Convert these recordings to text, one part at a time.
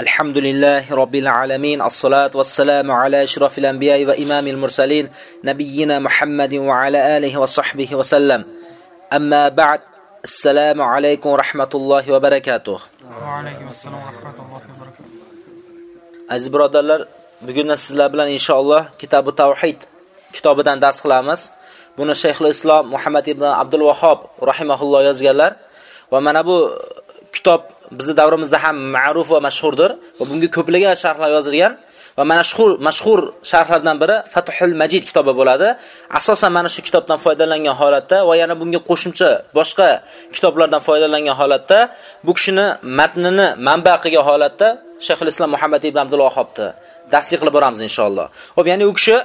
الحمد لله رب العالمين الصلاة والسلام على أشرف الأنبياء وإمام المرسلين نبينا محمد وعلى آله وصحبه وسلم أما بعد السلام عليكم ورحمة الله وبركاته وعليكم السلام ورحمة الله وبركاته Aziz birodarlar, bugun sizlar bilan inshaalloh Kitobi Tavhid kitobidan dars qilamiz. Buni Shayxul Islom Muhammad ibn Abdul Vahhab rahimahulloh yozganlar. Va mana bu kitob bizni davrimizda ham ma'ruf va mashhurdir va bunga ko'plagan sharhlar yozilgan va mana mashhur mashhur sharhlardan biri Fathul Majid kitobi bo'ladi. Asosan mana shu kitobdan foydalangan holatda va yana bunga qo'shimcha boshqa kitoblardan foydalangan holatda bu kishini matnini manba qilgan holatda Shayxul Islom Muhammad ibn Abdul Vahhobni tasdiq qilib boramiz inshaalloh. Xo'p, ya'ni u kishi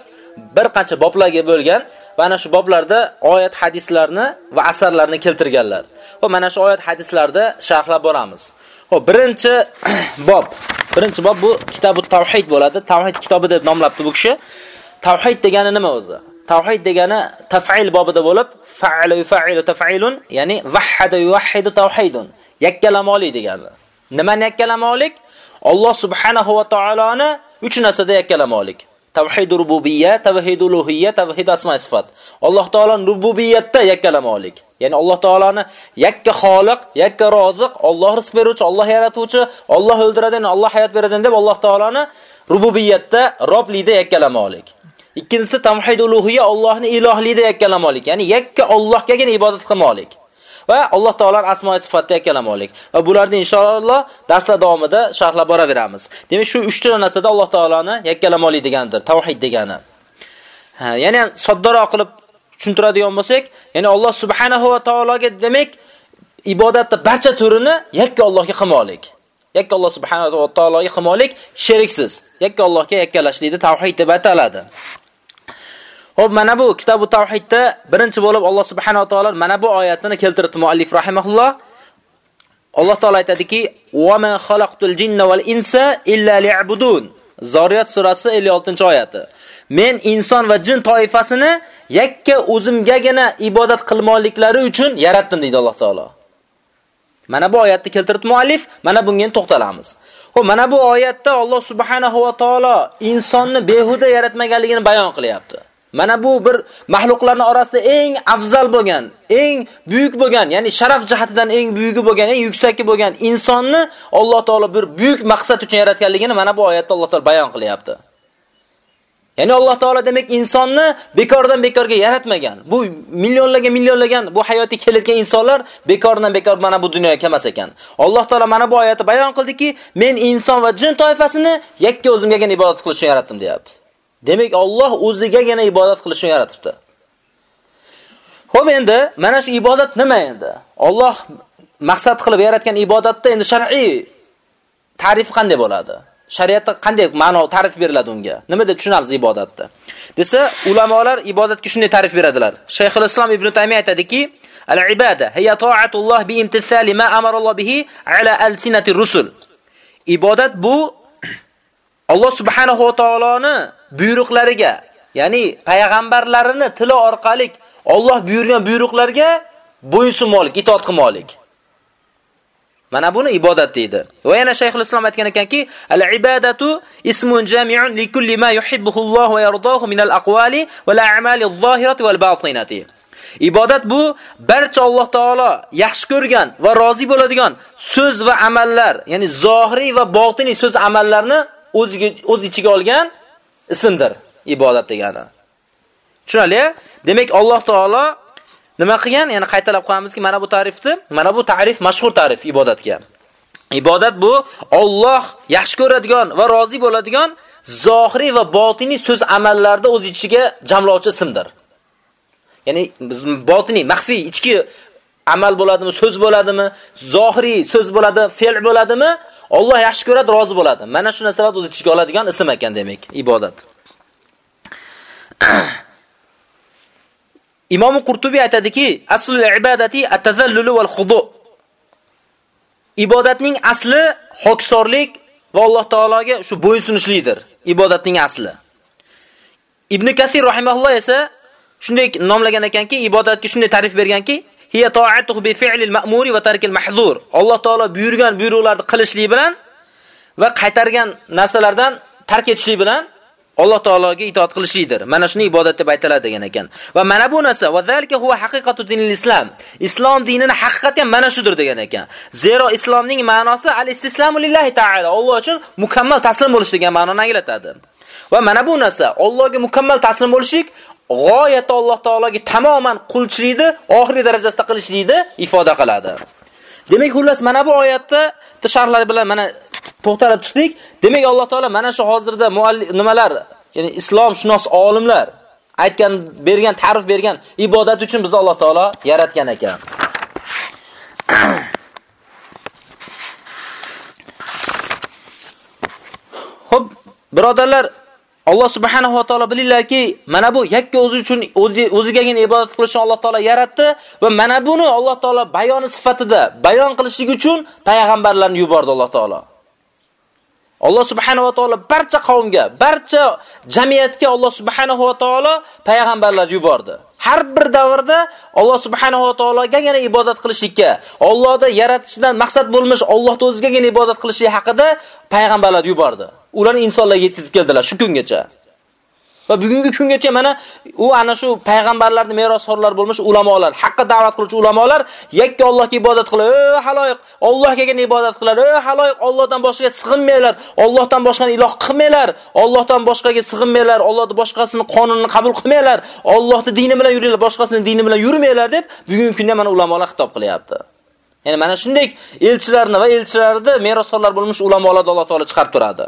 bir qancha boblarga bo'lgan va ana shu boblarda oyat hadislarni va asarlarni keltirganlar. Va mana shu oyat hadislarda sharhlab boramiz. Xo'p, birinchi bob. Birinchi bob bu Kitobut Tavhid bo'ladi. Tavhid kitobi deb nomlabdi bu kishi. Tavhid degani nima o'zi? Tavhid degani taf'il bobida bo'lib, fa'ala yuf'ilu taf'ilun, ya'ni vahhada yuwahhidu tavhidun. Yakkalamolik degani. Nimani yakkalamoqlik? Alloh subhanahu va taoloni uch narsada yakkalamoqlik. Tavhid rububiyya, tavhid uluhiyya, tavhid asma sifat. Alloh taoloning rububiyyatda yakkalamoqlik. Ya'ni Alloh taoloni yakka xoliq, yakka roziq, Alloh rizq beruvchi, Alloh yaratuvchi, Alloh o'ldiradigan, Alloh hayot beradigan deb Alloh taoloni rububiyatda, roblikda yakkalamoqlik. Ikkinchisi tavhid uluhiyya, Allohni ilohlikda yakkalamoqlik, Ya'ni yakka Allohgagina ibodat qilmoqlik va Alloh taolaning asmo sifatida yakkalamoqlik. Va bularni inshaalloh darslar davomida sharhlab boraveramiz. Demak, shu 3 ta narsada Alloh taolani yakkalamolik degandir, tavhid degani. Ha, ya'ni soddaroq qilib tushuntiradigan bo'lsak, ya'ni Alloh subhanahu va taologa demak ibodatda barcha turini yakka Allohga qilmoqlik. Yakka Alloh subhanahu va taologa qilmoqlik sheriksiz. Yakka Allohga yakkalashlikni tavhid deb ataladi. Xo'p, mana bu kitobu tavhidda birinchi bo'lib Alloh subhanahu va taolo mana bu oyatini keltirdi muallif rahimahulloh. Alloh taolo aytadiki: "Va ma xalaqtul jinna val insa illa liya'budun." Zoriyat surasi 56-oyati. Men inson va jin toifasini yakka o'zimgagina ibodat qilmoqliklari uchun yaratdim deydi Alloh taolo. Mana bu oyatni keltirdi muallif, mana bunga to'xtalamiz. Xo'p, mana bu oyatda Alloh subhanahu va taolo insonni behuda yaratmaganligini bayon qilyapti. Mana bu bir mahluqlarning orasida eng afzal bo'lgan, eng buyuk bo'lgan, ya'ni sharaf jihatidan eng buyugi bo'lgan, eng yuksaki bo'lgan insonni Alloh taolo bir buyuk maqsad uchun yaratganligini mana bu oyatda Alloh taolo bayon qilyapti. Ya'ni Alloh taolo demak insonni bekordan bekorga yaratmagan. Bu millionlarga millionlagan bu hayotga kelayotgan insonlar bekordan bekor mana bu dunyoga kelmas ekan. Alloh taolo mana bu oyatda bayon qildiki, men inson va jin toifasini yakka o'zimgagina ibodat qilish uchun yaratdim, deyapti. Demak, Alloh o'zigagina ibodat qilishni yaratibdi. Xo'p, endi mana shu ibodat nima endi? Alloh maqsad qilib yaratgan ibodatda endi shar'iy ta'rif qanday bo'ladi? Shariatda qanday ma'no ta'rif beriladi unga? Nima deb tushunamiz ibodatni? Desa, ulamolar ibodatga shunday ta'rif beradilar. Shayxul Islom Ibn Taymiy aytadiki, al-ibada hiya ta'atulloh bi imtithali ma amara Alloh bihi ala alsinati rusul. Ibodat bu Alloh subhanahu va taoloni buyruqlariga, ya'ni payg'ambarlarini tili orqali Alloh buyurgan buyruqlarga bo'ysunmoqlik, itoat qilmoqlik. Mana buni ibodat deydi. Va yana Shayxul Islom aytgan ekanki, al-ibadatu ismun jami'un li kulli ma yuhibbuhu Alloh va yardahu min al-aqwali wal a'mali adh-dhahirati wal batinati. Ibodat bu barcha Alloh taolo yaxshi ko'rgan va rozi bo'ladigan so'z va amallar, ya'ni zohiriy va botiniy so'z amallarni o'ziga o'z ichiga olgan ismdir ibodat degani. Tushunali? Demak Alloh taolo nima qilgan? Ya'ni qaytalab qo'yamizki, mana bu ta'rifni, mana bu ta'rif mashhur ta'rif ibodatga. Ibodat bu Alloh yaxshi ko'radigan va rozi bo'ladigan zohiriy va botiniy so'z amallarda o'z ichiga jamlovchi ismdir. Ya'ni biz botiniy, maxfiy, ichki amal bo'ladimi, so'z bo'ladimi, zohiriy so'z bo'ladi, fe'l bo'ladimi, Alloh yaxshi ko'radi, rozi bo'ladi. Mana shu narsalar o'z ichiga oladigan ism ekan demak, ibodat. Imom Qurtubiy aytadiki, aslul ibadati at-tazallul wal khudu. Ibodatning asli hoksorlik va Alloh taologa shu bo'ysunishlikdir. Ibodatning asli. Ibn Kasir rahimahulloh esa shunday nomlagan ekanki, ibodatga shunday ta'rif berganki, hiya ta'atuhu bi fi'lil ma'muri va tarkil mahzur. Alloh taolo buyurgan buyruqlarni qilishlik bilan va qaytargan narsalardan tark etishlik bilan Alloh taologa itoat qilishlikdir. Mana shuni ibodat deb aytiladi degan ekan. Va mana bu narsa va zalika huwa haqiqatu dinil islom. dinining haqiqati ham mana shudir degan ekan. Zero islomning ma'nosi al-istislamu lillahi ta'ala. Alloh uchun mukammal taslim bo'lish degan ma'noni anglatadi. Va mana bu narsa Allohga mukammal taslim bo'lishlik g'oyatda Alloh taologa tamoman qulchilikni oxirgi darajasida qilishlikni ifoda qiladi. Demak, xullas mana bu oyatda sharhlari bilan mana to'xtalib chiqdik. Demak, Alloh taolo mana shu hozirda nimalar, ya'ni islom shunos olimlar aytgan, bergan, ta'rif bergan ibodat uchun bizni Alloh taolo yaratgan ekan. Xo'p, birodarlar, Alloh subhanahu va taolo bilinglarki, mana bu yakka o'zi uchun o'zigagina ibodat qilishni Alloh taolo yaratdi va mana buni Alloh taolo bayoni sifatida bayon qilishlik uchun payg'ambarlarni yubordi Alloh taolo. Alloh subhanahu va taolo barcha qavmga, barcha jamiyatga Alloh subhanahu va taolo payg'ambarlar yubordi. Har bir davrda Alloh subhanahu va taologagina ibodat qilishlikka, Allohda yaratishdan maqsad bo'lmish Allohga o'zigagina ibodat qilishlik haqida payg'ambarlar yubordi. Ularni insonlarga yetkazib keldilar shu kungacha. Va bugungi kungacha mana u ana shu payg'ambarlarning merosxo'rlari bo'lmish ulamolar, haqqa da'vat qiluvchi ulamolar yakka Allohga ibodat qilib, "Ey haloyiq, Allohgagina ibodat qiladi. Ey haloyiq, Allohdan boshqaga sig'inmanglar, Allohdan boshqani iloh qilmanglar, Allohdan boshqaga sig'inmanglar, Allohning boshqasini qonunini qabul qilmanglar, Allohning dini bilan yuringlar, boshqasining dini bilan yurmanglar" deb bugungi kunda mana ulamolar xitob qilyapti. Ya'ni mana shunday elchilarni va elchilarni merosxo'rlar bo'lmish ulamolarni Alloh taolo chiqarib turadi.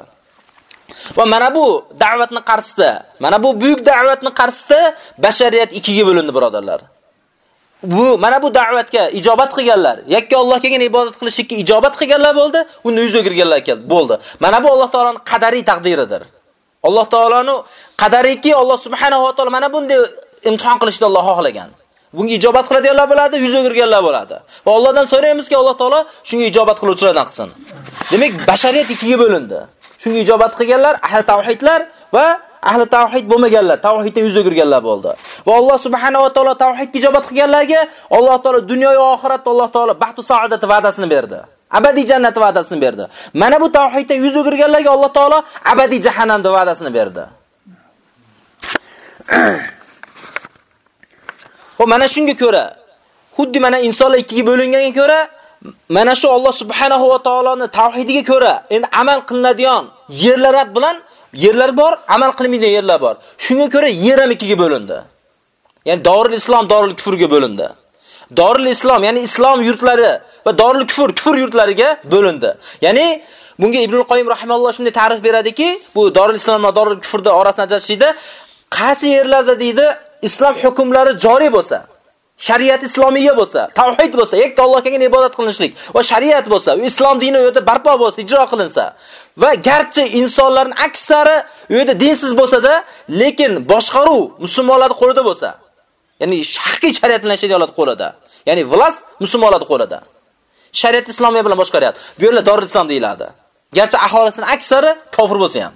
Va mana bu da'vatni qarshisida, mana bu buyuk da'vatni qarshisida bashariyat ikkiga bo'lindi, birodarlar. Bu mana bu da'vatga ijobat qilganlar, yakka Allohgagina ibodat qilishga ijobat qilganlar bo'ldi, uni yuz o'girganlar bo'ldi. Mana bu Alloh taolaning qadariy taqdiridir. Alloh taolaning qadariki Alloh subhanahu va taolo mana bunday imtihon qilishni Alloh xohlagan. Bunga ijobat qiladiganlar bo'ladi, yuz o'girganlar bo'ladi. Va Allohdan so'raymizki, Alloh taolo shunga ijobat qiluvchilardan qilsin. Demak, bashariyat ikkiga bo'lindi. Shunga ijobat qilganlar ahli tavhidlar va ahli tavhid bo'lmaganlar, tavhiddan yuz o'girganlar bo'ldi. Va Alloh subhanahu va taolo tavhidga ijobat qilganlarga Alloh taolo dunyo va oxiratda Alloh taolo baxtu saodat va'dasini berdi. Abadiy jannat va'dasini berdi. Mana bu tavhiddan yuz o'girganlarga Alloh taolo abadiy jahannamda va'dasini berdi. Ho, mana shunga ko'ra, xuddi mana insonlar ikkiga bo'linganiga ko'ra, mana shu Alloh subhanahu va taoloning tavhidiga ko'ra endi amal qilinadigan yerlar bilan yerlar bor, amal qilinmaydigan yerlar bor. Shunga ko'ra yer ham ikkiga bo'lindi. Ya'ni Dorul Islom, Dorul Kufrga bo'lindi. Dorul Islom, ya'ni islom yurtlari va Dorul Kufr, kufr yurtlariga bo'lindi. Ya'ni bunga Ibnul Qoyim rahimahulloh shunday ta'rif beradiki, bu Dorul Islom va Dorul Kufrda orasini ajratishda qaysi yerlarda deydi islom hukmlari joriy bo'lsa, shariat islomiya bo'lsa, tavhid bo'lsa, yakka Allohga ibodat qilinishlik va shariat bo'lsa, islom dini u yerda barpo bo'lsa, ijro qilinsa va garchi insonlarning aksari u yerda dinsiz bo'lsa-da, lekin boshqaruv musulmonlarning qo'lida bo'lsa, ya'ni haqiqiy shariat bilan yashaydiganlar qo'lida, ya'ni vlast musulmonlarning qo'lida. Shariat islomiya bilan boshqaryapti. Bu yerlar Dorul Islom deyiladi. Garchi aholisining aksari kofir bo'lsa ham.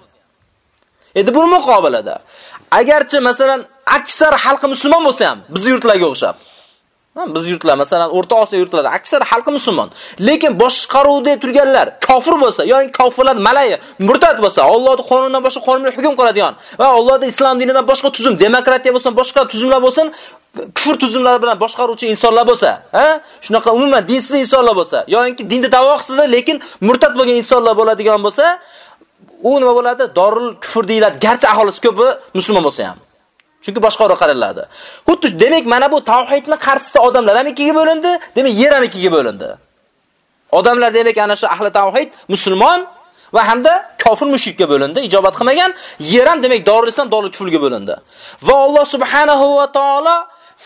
Endi bu muqobilada agarchi masalan aksar xalqi musulmon bo'lsa ham biz yurtlarga o'xshab Biz yurtlar, masalan, O'rta Osiyo yurtlari aksar xalqi musulmon. Lekin boshqaruvda turganlar kofir bo'lsa, yoki kofirlar malay, murtad bo'lsa, Allohning qonunidan boshqa qonun bilan hukm qiladigan va Allohning islom dinidan boshqa tuzum, demokratiya bo'lsin, boshqa tuzumlar bo'lsin, kufr tuzumlari bilan boshqaruvchi insonlar bo'lsa, ha? Shunaqa umuman dinsiz insonlar bo'lsa, yoki dinda da'vo qilsa, lekin murtad bo'lgan insonlar bo'ladigan bo'lsa, u nima bo'ladi? Dorul kufr deyiladi. Garchi aholisi ko'pi musulmon bo'lsa ham. Chunki boshqaroq qaraladi. Xuddi demak mana bu tavhidni qarshisida odamlar ham ikkiga bo'lindi, demak yer ham ikkiga bo'lindi. Odamlar demak ana shu ahli tavhid musulmon va hamda kofir mushrikka bo'lindi, ijobat qilmagan, yer ham demak Dorul Islom, Dorul Kufrga bo'lindi. Va Alloh subhanahu va taolo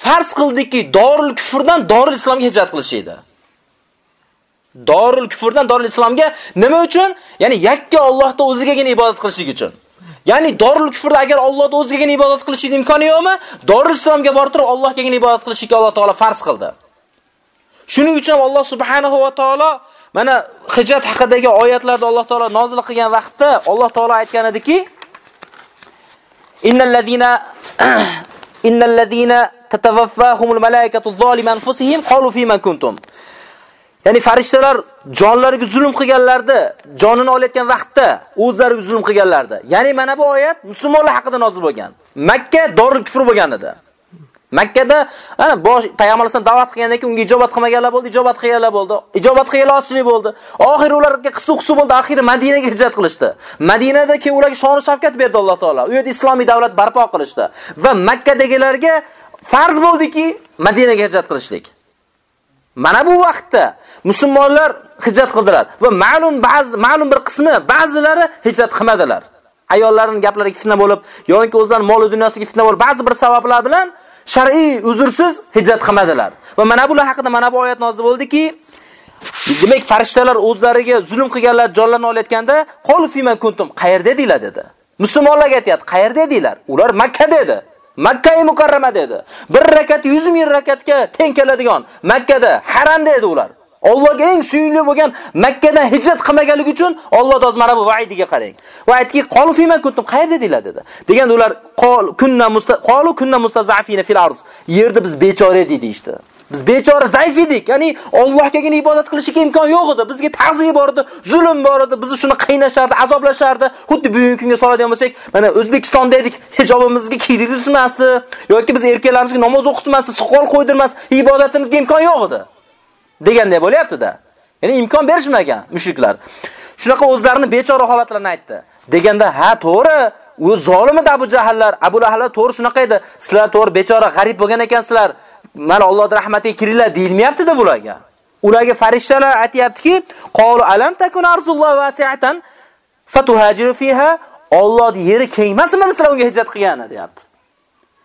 farz qildiki, Dorul Kufrdan Dorul Islomga hijrat qilish edi. Dorul Kufrdan Dorul Islomga nima uchun? Ya'ni yakka Allohga o'zigagina ibodat qilishlik uchun. Ya'ni Dorul Kufrda agar Allohga o'zigagina ibodat qilishning imkoni yo'qmi? Dorul Islomga borib turib Allohgagina ibodat qilishga Alloh taolo farz qildi. Shuning uchun Alloh subhanahu va taolo mana hijrat haqidagi oyatlarda Alloh taolo nozil qilgan vaqtda Alloh taolo aytgan ediki: Innal ladina innal ladina tatawaffahumul malaikatu zolimi anfusihim qalu fi man kuntum. Ya'ni farishtalar jonlariga zulm qilganlarda, jonini olayotgan vaqtda o'zlariga zulm qilganlarda. Ya'ni mana bu oyat musulmonlar haqida nozil bo'lgan. Makka dorul kufr bo'lgan edi. Makkada ana bosh payg'ambarlardan da'vat qilgandan keyin unga ijobat qilmaganlar bo'ldi, ijobat qilganlar bo'ldi. Ijobat qilganlar ozchilik bo'ldi. Oxiri ularga qisuq-qisuq bo'ldi, oxiri Madinaga hijrat qilishdi. Madinada keyin ularga shon shavkat berdi Alloh taolo. U yerda islomiy davlat barpo qilishdi va Makkadagilarga farz bo'ldiki, Madinaga hijrat qilishlik. Mana bu vaqtda musulmonlar hijrat qildilar va ma'lum ba'zi ma'lum bir qismi ba'zilari hijrat qilmadilar. Ayollarining gaplariga fitna bo'lib, yoki o'zlarining mol dunyosiga fitna bo'lib, ba'zi bir sabablar bilan shar'iy uzursiz hijrat qilmadilar. Va mana bular haqida mana bu oyat nozil bo'ldiki, demak farishtalar o'zlariga zulm qilganlar jonlarini olayotganda, qol fiman kuntum qayerda edinglar dedi. Musulmonlarga aytayapti, qayerda edinglar? Ular Makka dedi. Makka mukarrama dedi. Bir rakat 100 ming rakatga teng keladigan Makkada haramda edi ular. Allohga eng suyunli bo'lgan Makkadan hijrat qilmaganligi uchun Alloh doz mana bu va'idiga qarang. Va aytki, qolu fima kuntum qayerda dedilar dedi. Deganda ular qol kunna musta qolu kunna mustazafina fil arz. Yerda biz bechora edik deydi. Biz bechora zaif edik. Ya'ni Allohgagina ibodat qilishga imkon yo'q edi. Bizga ta'ziyat bor edi, zulm bor edi, bizni shuni qiynashardi, azoblashardi. Xuddi bugungi kunga soladigan bo'lsak, mana O'zbekistonda edik, hijobimizga kiydirishmasdi yoki biz erkaklarimizga namoz o'qitmasdi, soqol qo'ydirmas, ibodatimizga imkon yo'q edi. deganday bo'lyapti-da. Ya'ni imkon berishmagan mushriklar. Shunaqa o'zlarini bechora holatlarini aytdi. Deganda, ha, to'g'ri, u zolimida Abu Jahallar, Abu Lahablar to'g'ri shunaqa edi. Sizlar to'g'ri bechora g'arib bo'lgan ekansizlar. Mana Allohning rahmatiga kiringlar deyilmayapti-da bularga. Ularga farishtalar aytayaptiki, qolu alam takun arzulloh vasi'atan fatuhajiru fiha. Allohning yeri kengmasmi sizlar unga hijrat qilgani deyapti.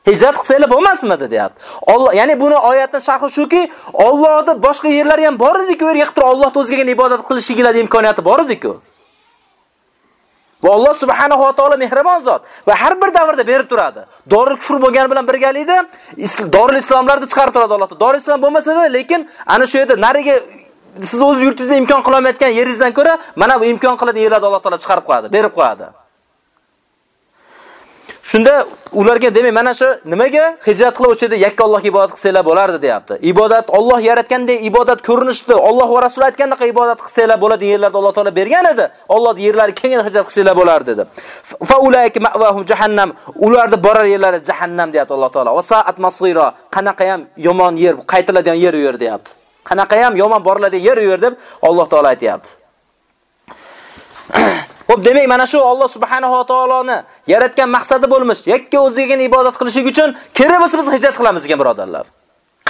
Hijrat qilsanglar bo'lmasmidi deyapti. Alloh, ya'ni buni oyatning sharhi shuki, Allohda boshqa yerlari ham bor edi-ku, u yerga qilib Alloh o'zigagina ibodat qilishinglar imkoniyati bor edi-ku. Va Alloh subhanahu va taolo mehribon zot va har bir davrda berib turadi. Dorul kufr bo'lgani bilan birgalikda Dorul islomlarni chiqarib turadi Alloh. Dorul islom bo'lmasa-da, lekin ana shu yerda nariga siz o'z yurtingizda imkon qila olmayotgan yeringizdan ko'ra mana bu imkon qiladi yerlarni Alloh taolo chiqarib qo'yadi, berib qo'yadi. Shunda ularga demak mana shu nimaga hijrat qilib o'chida yakka Allohga ibodat qilsanglar bo'lardi deyapti. Ibodat Alloh yaratgandek ibodat ko'rinishdi. Alloh va Rasul aytgandek ibodat qilsanglar bo'ladi yerlarda Alloh taolo bergan edi. Allohning yerlari keng hijrat qilsanglar bo'lardi dedi. Fa ulayka ma'wahum jahannam. Ularni borar yerlari jahannam deyapti Alloh taolo. Va sa'at masira. Qanaqa ham yomon yer, qaytiladigan yer u yer deyapti. Qanaqa ham yomon boriladigan yer u yer deb Alloh taolo aytayapti. Xo'p, demak mana shu Alloh subhanahu va taoloni yaratgan maqsadi bo'lmish, yakka o'zigagina ibodat qilishlik uchun kerak bo'lsa biz hijrat qilamiz degan birodarlar.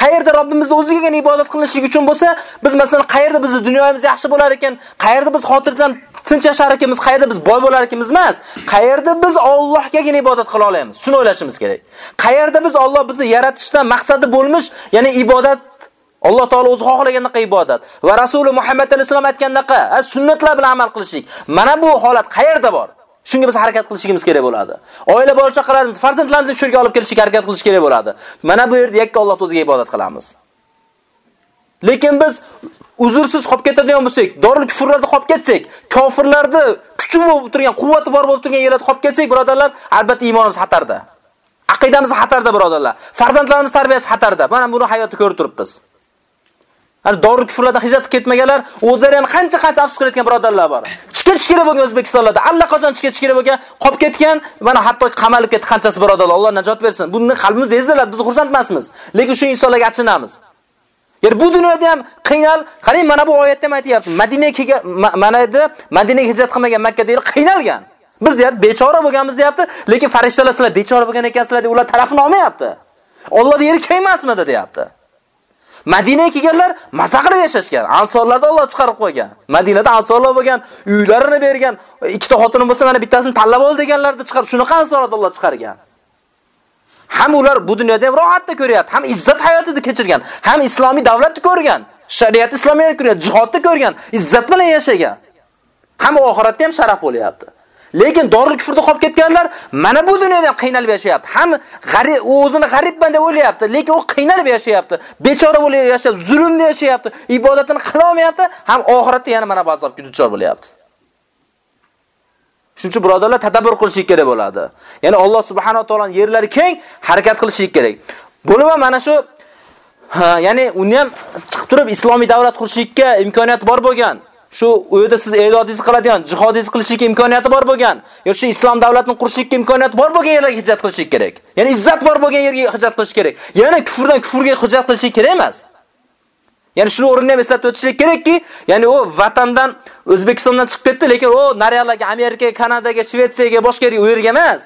Qayerda Robbimizni o'zigagina ibodat qilishlik uchun bo'lsa, biz masalan qayerda bizni dunyomiz yaxshi bo'lar ekan, qayerda biz xotirjam tinch yashar ekanmiz, qayerda biz boy bo'lar ekanmiz emas, qayerda biz Allohga ibodat qila olamiz. Shuni o'ylashimiz kerak. Qayerda biz Alloh bizni yaratishdan maqsadi bo'lmish, ya'ni ibodat Alloh taolo o'zi xohlagandaqa ibodat va Rasuli Muhammad alayhisalom aytgandaqa sunnatlar bilan amal qilishlik. Mana bu holat qayerda bor? Shunga biz harakat qilishimiz kerak bo'ladi. Oila bola chaqalarimiz, farzandlarimizni shu yerga olib kelishga harakat qilish kerak bo'ladi. Mana bu yerda yakka Alloh o'ziga ibodat qilamiz. Lekin biz uzursiz qolib ketadigan bo'lsak, dorul kufrlarda qolib ketsak, kofirlarni kuchi bo'lib turgan, quvvati bor bo'lib turgan yerda qolib ketsak, birodarlar, albatta iymonimiz xatarda. Aqidamiz xatarda, birodarlar. Farzandlarimiz tarbiyasi xatarda. Mana buni hayotda ko'rib turibmiz. Hani dori kufrlardan hijrat ketmaganlar, o'zlari ham qancha-qancha afsus qilayotgan birodarlar bor. Chiqir-chiqir bo'lgan O'zbekistonlarda allaqachon chiqib kerak bo'lgan, qolib ketgan, mana hatto qamalib ketdi qanchasi birodarlar. Alloh najot bersin. Buni qalbimiz eziladi, biz xursand emasmiz. Lekin shu insonlarga achinamiz. Ya'ni bu dunyoda ham qiynal, qarang mana bu oyatda ham aytayapti. Madinaga kelgan, mana edi, Madinaga hijrat qilmagan Makka deyil qiynalgan. Biz deyapti, bechora bo'lganmiz deyapti, lekin farishtalar sizlar bechora bo'lgan ekansizlar deb ular tarafini olmayapti. Alloh yeri keng emasmidi deyapti. Madinaga kelganlar maza qilib yashashgan. Ansorlarni Alloh chiqarib qo'ygan. Madinada ansorlar bo'lgan, uylarini bergan, ikkita xotini bo'lsa mana bittasini tanlab ol deganlarni chiqarib, shunaqa ansorlarni Alloh chiqargan. Ham ular bu dunyoda ham rohatda ko'ryapti, ham izzat hayotida kechirgan, ham islomiy davlatni ko'rgan, shariat islomiyatni ko'rgan, jihodni ko'rgan, izzat bilan yashagan. Ham oxiratda ham sharaf bo'lyapti. Lekin dorul kufrda qolib ketganlar mana bu dunyoda ham qiynalib yashayapti. Ham g'arib o'zini g'aribman deb o'ylayapti, lekin u qiynalib yashayapti. Bechora bo'lib yashayapti, zulmda yashayapti, ibodatini qila olmayapti, ham oxiratda yana mana bu azobga duchor bo'lyapti. Shuning uchun birodarlar tadabbur qilish kerak bo'ladi. Ya'ni Alloh subhanahu va taoloning yerlari keng, harakat qilish kerak. Bo'lib mana shu ya'ni uni ham chiqib turib islomiy davlat qurishlikka imkoniyati bor bo'lgan. Shu u yerda siz e'lodingiz qiladigan, jihodingiz qilishlik imkoniyati bor bo'lgan. yoki shu islom davlatini qurishlik imkoniyati bor bo'lgan yerlarga hijrat qilish kerak. Ya'ni izzat bor bo'lgan yerga hijrat qilish kerak. Ya'ni kufrdan kufrga hijrat qilish kerak emas. Ya'ni shuni o'rinda ham eslatib o'tishlik kerakki, ya'ni u vatandan O'zbekistondan chiqib ketdi, lekin u nariyalarga Amerika, Kanadaga, Shvetsiyaga, boshqa yerga u yerga emas.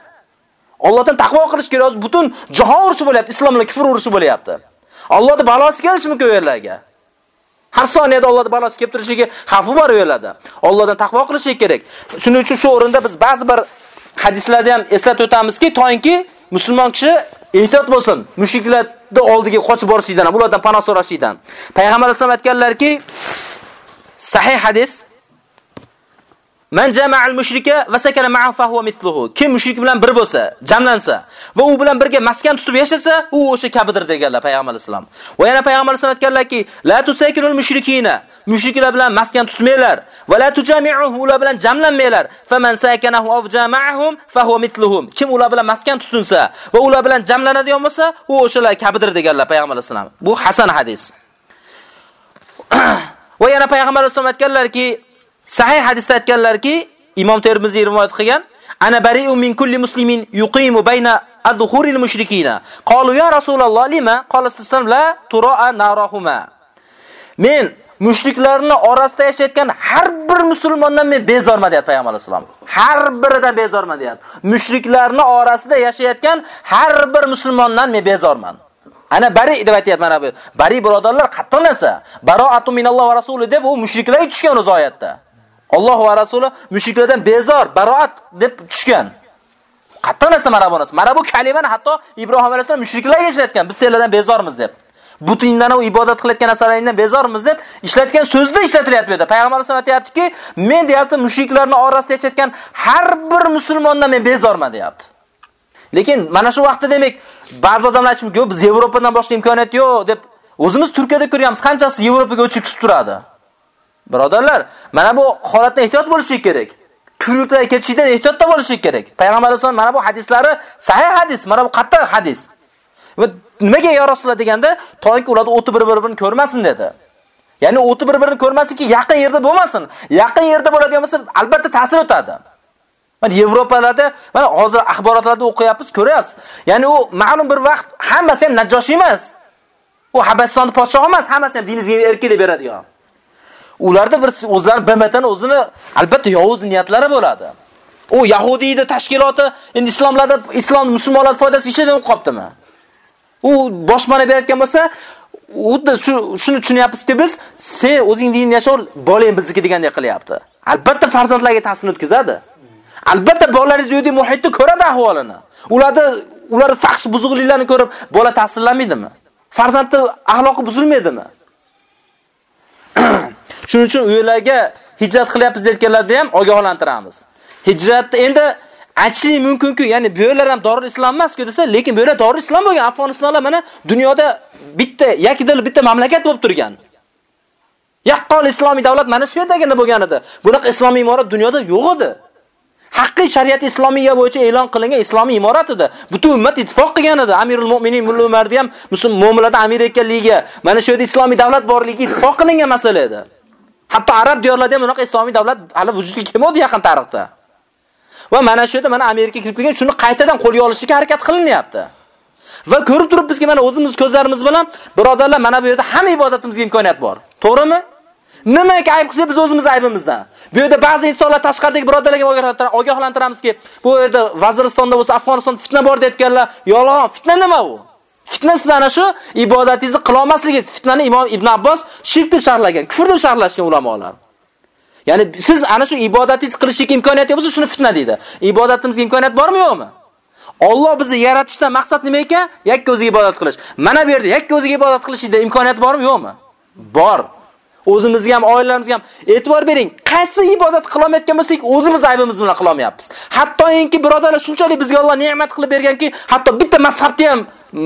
Allohdan taqvo qilish kerak. Butun jahon urushi bo'lyapti, islom bilan kufr urushi bo'lyapti. Allohning balosi kelishi mumkin u yerlarga. Har soniyada Allohning balosi kelib turishiga xavfi bor u. Allohdan taqvo qilish kerak. Shuning uchun shu o'rinda biz ba'zi bir hadislarda ham eslatib o'tamizki, to'yinki musulmon kishi ehtiyot bo'lsin. Mushriklarning oldiga qochib borishdan, ulardan panoh so'rashdan. Payg'ambar sollallohu alayhi vasallam aytganlarki, sahih hadis Man jama'al mushrika va sakana ma'ahu fa huwa mithluhu. Kim mushrik bilan bir bo'lsa, jamlansa va u bilan birga maskan tutib yashasa, u o'sha kabidir deganlar payg'ambar sollallohu alayhi vasallam. Va yana payg'ambar sollallohu alayhi aytganlarki, la tusaykinul mushrikina. Mushriklar bilan maskan tutmanglar va la tujami'uhu ular bilan jamlanmanglar. Faman sakanahu aw jama'ahum fa huwa mithluhum. Kim ular bilan maskan tutunsa va ular bilan jamlanadigan bo'lsa, u o'shalar kabidir deganlar payg'ambar sollallohu alayhi vasallam. Bu hasan hadis. Va yana payg'ambar sollallohu alayhi vasallam aytganlarki, Sahih hadisda aytganlarki, Imom Termiziy rivoyat qilgan, ana bari'u min kulli muslimin yuqimu bayna adhuril mushrikina. Qalu ya Rasululloh lima? Qala sallam la tura'a narahuma. Men mushriklarning orasida yashayotgan har bir musulmondan men bezorman deyapti payg'ambar vasallam. Har biridan bezorman deyapti. Mushriklarning orasida yashayotgan har bir musulmondan men bezorman. Ana bari deb aytayapti mana bu. Bari birodarlar qattiq narsa. Baro'atu minalloh va rasuli deb u mushriklarga tushgan o'z oyatda. Alloh va rasuli mushriklardan bezor, baroat deb tushgan. Qatta narsa mana bu narsa. Mana bu kalimani hatto Ibrohim alayhisalom mushriklarga ishlatgan. Biz sizlardan bezormiz deb. Butundan u ibodat qilayotgan narsalardan bezormiz deb ishlatgan so'zda ishlatilyapti bu yerda. Payg'ambar sollallohu alayhi vasallam aytayaptiki, men deyapti mushriklarning orasida yashayotgan har bir musulmondan men bezorman deyapti. Lekin mana shu vaqtda demak, ba'zi odamlar aytishmoqki, biz Yevropadan boshqa imkoniyat yo'q deb o'zimiz Turkiyada ko'ryapmiz, qanchasi Yevropaga o'chib tutib turadi. Birodarlar, mana bu holatdan ehtiyot bo'lish kerak. Kufrliklarga ketishdan ehtiyotda bo'lish kerak. Payg'ambar sollallohu mana bu hadislari sahih hadis, mana bu qattiq hadis. Va nimaga yo Rasululloh deganda, toyki ularni o'ti bir-birini ko'rmasin dedi. Ya'ni o'ti bir-birini ko'rmasinki, yaqin yerda bo'lmasin. Yaqin yerda bo'ladigan bo'lsa, albatta ta'sir o'tadi. Mana Yevropalarda, mana hozir axborotlarda o'qiyapmiz, ko'ryapsiz. Ya'ni u ma'lum bir vaqt hammasi ham najosh emas. U Habasistonning podshohi emas, hammasi ham dinizga erkinlik beradigan. Ularda bir o'zlari BMTni o'zini albatta yovuz niyatlari bo'ladi. U yahudiyni tashkiloti endi islomlarda islom musulmonlar foydasi ichidan qolibdimi? U boshmana berayotgan bo'lsa, xuddi shu shuni tushunyapmizki biz, sen o'zing dinni yashar, bolang bizniki degandek qilyapti. Albatta farzandlarga ta'sir o'tkazadi. Albatta bolalaringiz uyda muhitni ko'radi ahvolini. Ularda ular fahsh buzuqliklarni ko'rib bola ta'sirlanmaydimi? Farzandning axloqi buzilmaydimi? Shuning uchun uylarga hijrat qilyapmiz deyotganlarda ham ogohlantiramiz. Hijratni endi aytishlik mumkin-ku, ya'ni bu yerlar ham Dorul Islom emas-ku desa, lekin bu yerlar Dorul Islom bo'lgan. Afg'onistonlar mana dunyoda bitta yakidil bitta mamlakat bo'lib turgan. Yaqqol islomiy davlat mana shu yerdagina bo'lgan edi. Bunaqa islomiy imorat dunyoda yo'q edi. Haqiqiy shariat islomiya bo'yicha e'lon qilingan islomiy imorat edi. Butun ummat ittifoq qilgan edi. Amirul Mu'minin Mulla Umarni ham musulmon mu'minlardan Amerika liga, mana shu yerda islomiy davlat borligi ittifoq qilingan masala edi. Hatto arab diyorlarida ham bunaqa islomiy davlat hali vujudga kelmadi yaqin tarixda. Va mana shu yerda mana Amerika kirib kelgan, shuni qaytadan qo'lga olishga harakat qilinyapti. Va ko'rib turib bizga mana o'zimiz ko'zlarimiz bilan birodarlar, mana bu yerda hamma ibodatimizga imkoniyat bor. To'g'rimi? Nimaga ayb qilsa biz o'zimiz aybimizdan. Bu yerda ba'zi insonlar tashqaridagi birodarlarga ogohlantiramizki, bu yerda Vaziristonda bo'lsa, Afg'onistonda fitna bor deyotganlar, yolg'on. Fitna nima u? Fitna siz ana shu ibodatingizni qila olmasligingiz. Fitnani Imom Ibn Abbos shirk deb sharhlagan, kufr deb sharhlashgan ulamolar. Ya'ni siz ana shu ibodatingiz qilishlik imkoniyati bo'lsa, shuni fitna deydi. Ibodatimizga imkoniyat bormi, yo'qmi? Alloh bizni yaratishdan maqsad nima ekan? Yakka o'ziga ibodat qilish. Mana bu yerda yakka o'ziga ibodat qilishda imkoniyat bormi, yo'qmi? Bor. O'zimizga ham, oilalarimizga ham e'tibor bering. Qaysi ibodat qila olmayotgan bo'lsak, o'zimiz aybimiz bilan qila olmayapmiz. Hattoki birodarlar shunchalik bizga Alloh ne'mat qilib berganki, hatto bitta mazhabni ham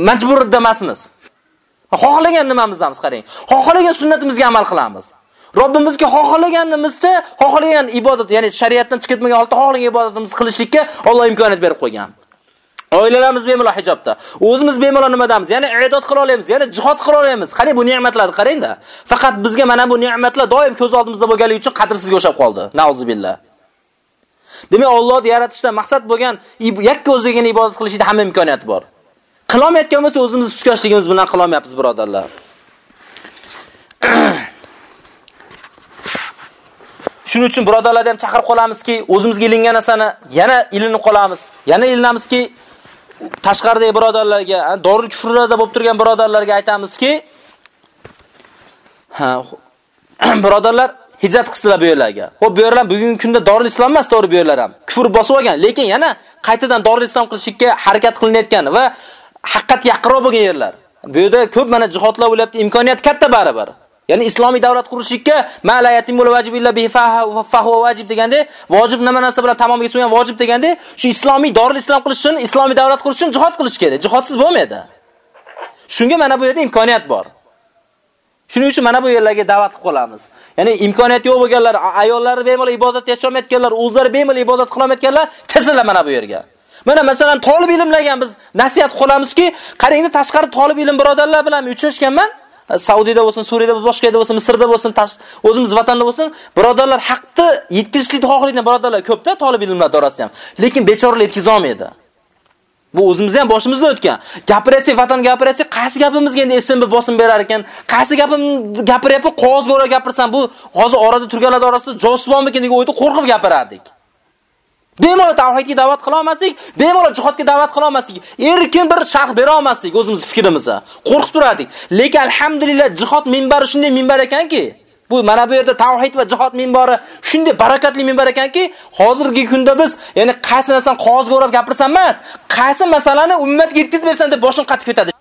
majbur emasmiz. Xohlagan nimamizdamiz qarang. Xohlagan sunnatimizga amal qilamiz. Robbimizga xohlaganimizcha, xohlagan ibodat, ya'ni shariatdan chiqib ketmagan holatda xohlagan ibodatimizni qilishlikka Alloh imkoniyat berib qo'ygan. Oilalarimiz bemalol hijobda. O'zimiz bemalol nimadamiz? Ya'ni i'dod qila olamiz, ya'ni jihod qila olamiz. Qani bu ne'matlarni qarangda. Faqat bizga mana bu ne'matlar doim ko'z oldimizda bo'lganligi uchun qadrsizga o'xshab qoldi. Nauzubillah. Demak, Allohni yaratishda maqsad bo'lgan yakka o'zigagina ibodat qilishda hamma imkoniyat bor. Qilolmayotgan bo'lsa, o'zimiz tuskashligimiz bilan qilolmayapmiz, birodarlar. Shuning uchun birodarlarni ham chaqirib qolamizki, o'zimizga ilingan narsani yana ilinib qolamiz. Yana ilinamizki, tashqaridagi birodarlarga, dorul kufrlarda bo'lib turgan birodarlarga aytamizki, ha, birodarlar hijrat qilsalar bu yerlarga. Xo'p, bu yerlar bugungi kunda dorul islom emas, to'g'ri bu yerlar ham. Kufr bosib olgan, lekin yana qaytadan dorul islom qilishga harakat qilinayotgan va haqiqatga yaqinroq bo'lgan yerlar. Bu yerda ko'p mana jihodlar bo'lyapti, imkoniyat katta baribir. Ya'ni islomiy davlat qurishlikka ma la yatimul vajib illa bihi fa vajib deganda, vojib nima narsa bilan tamomiga so'ygan vojib deganda, shu islomiy dorul islom qilish uchun, islomiy davlat qurish uchun jihad qilish kerak. Jihodsiz bo'lmaydi. Shunga mana bu yerda imkoniyat bor. Shuning uchun mana bu yerlarga da'vat qilib qolamiz. Ya'ni imkoniyat yo'q bo'lganlar, ayollari bemalol ibodat yashamayotganlar, o'zlari bemalol ibodat qilolmayotganlar, kelsinlar mana bu yerga. Mana masalan, talib ilmlarga biz nasihat qilamizki, qarangda tashqari talib ilm birodarlar bilan uchrashganman. Saudiyada bo'lsin, Suriyada bo'lsin, boshqa yerda bo'lsin, Misrda bo'lsin, o'zimiz vatanda bo'lsin, birodarlar haqni yetkazishlikni xohlaydigan birodarlar ko'pda talab ilmlar orasida ham. Lekin bechoralar yetkiza olmaydi. Bu o'zimizni ham boshimizdan o'tgan. Gapirasak, vatan gapirasak, qaysi gapimizga endi SMB bosim berar ekan? Qaysi gapim gapiryapti, qog'ozga o'rab gapirsam, bu hozir orada turganlar orasida josusbonmikin degan o'yda qo'rqib gapirardik. Bemalol tavhidga da'vat qila olmaslik, bemalol jihodga da'vat qila olmaslik, erkin bir sharh bera olmaslik o'zimiz fikrimizni. Qo'rqib turardik. Lekin alhamdulillah jihod minbari shunday minbar ekanki, bu mana bu yerda tavhid va jihod minbari shunday barakatli minbar ekanki, hozirgi kunda biz, ya'ni qaysi narsani qog'ozga o'rab gapirsan emas, qaysi masalani ummatga yetkazib bersan deb boshim qatib ketadi.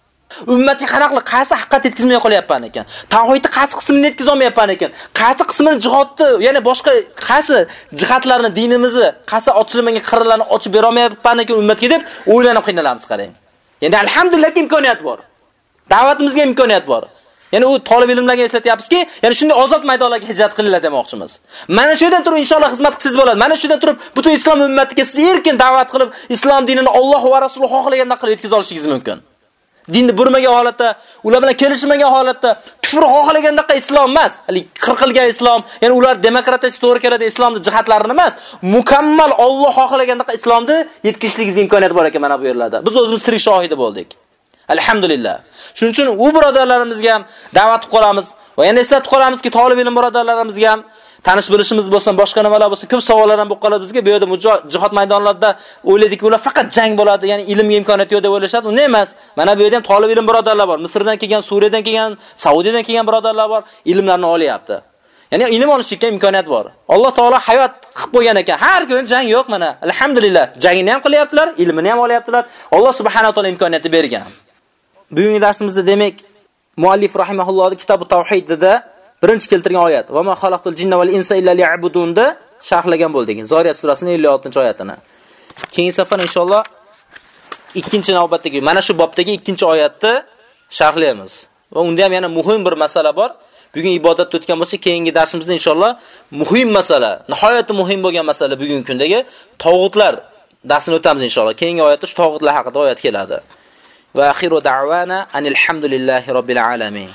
Ummatga qanaqli qaysi haqiqat yetkazmay qolyapman ekan tavhidni qaysi qismini yetkaza olmayapman ekan qaysi qismini jihodni ya'ni boshqa qaysi jihatlarni dinimizni qaysi ochilmagan qirrlarni ochib bera olmayapman ekan ummatga deb o'ylanib qiynalamiz qarang endi alhamdulillah imkoniyat bor da'vatimizga imkoniyat bor Ya'ni u talab ilmlarga eslatyapmizki, ya'ni shunday ozod maydonlarga hijrat qilinglar demoqchimiz. Mana shu yerdan turib inshaalloh xizmat qilsangiz bo'ladi. Mana shu yerdan turib butun islom ummatiga siz erkin da'vat qilib, islom dinini Alloh va Rasuli xohlaganda qilib yetkaza olishingiz mumkin. Dinni burmagan holatda, ular bilan kelishmagan holatda, kufr xohlagandaqa islom emas, hali qirqilgan islom, ya'ni ular demokratiyasi to'g'ri keladi islomni jihatlarini emas, mukammal Alloh xohlagandaqa islomni yetkazishligingizga imkoniyat bor ekan mana bu yerlarda. Biz o'zimiz tirik shohidi bo'ldik. Alhamdulillah. Shuning uchun u birodarlarimizga ham da'vat qilib qolamiz va yana eslatib qolamizki, talib ilm birodarlarimizga ham tanish bilishimiz bo'lsin, boshqa nimalar bo'lsin, ko'p savollar ham bo'lib qoladi bizga. Bu yerda jihod maydonlarida o'ylaydiki, ular faqat jang bo'ladi, ya'ni ilmga imkoniyat yo'q deb o'ylashadi. Unday emas. Mana bu yerda ham talib ilm birodarlar bor. Misrdan kelgan, Suriyadan kelgan, Saudiyadan kelgan birodarlar bor, ilmlarni olyapti. Ya'ni ilm olishga imkoniyat bor. Alloh taolo hayot qilib qo'ygan ekan. Har kun jang yo'q mana. Alhamdulillah, jangini ham qilyaptilar, ilmini ham olyaptilar. Alloh subhanahu va taolo imkoniyatni bergan. Bugungi darsimizda demak muallif rahimahullohning kitobi tavhidida birinchi keltirgan oyat va ma xalaqtul jinna val insa illa liya'budunda sharhlagan bo'ldik. Zoriyat surasining 56-oyatini. Keyingi safar inshaalloh ikkinchi navbatdagi mana shu bobdagi ikkinchi oyatni sharhlaymiz. Va unda ham yana muhim bir masala bor. Bugun ibodat o'tgan bo'lsa, keyingi darsimizda inshaalloh muhim masala, nihoyatda muhim bo'lgan masala bugungi kundagi tog'utlar darsini o'tamiz inshaalloh. Keyingi oyatda shu tog'utlar haqida oyat keladi. Va axiru da'wana anil hamdulillahi robbil alamin.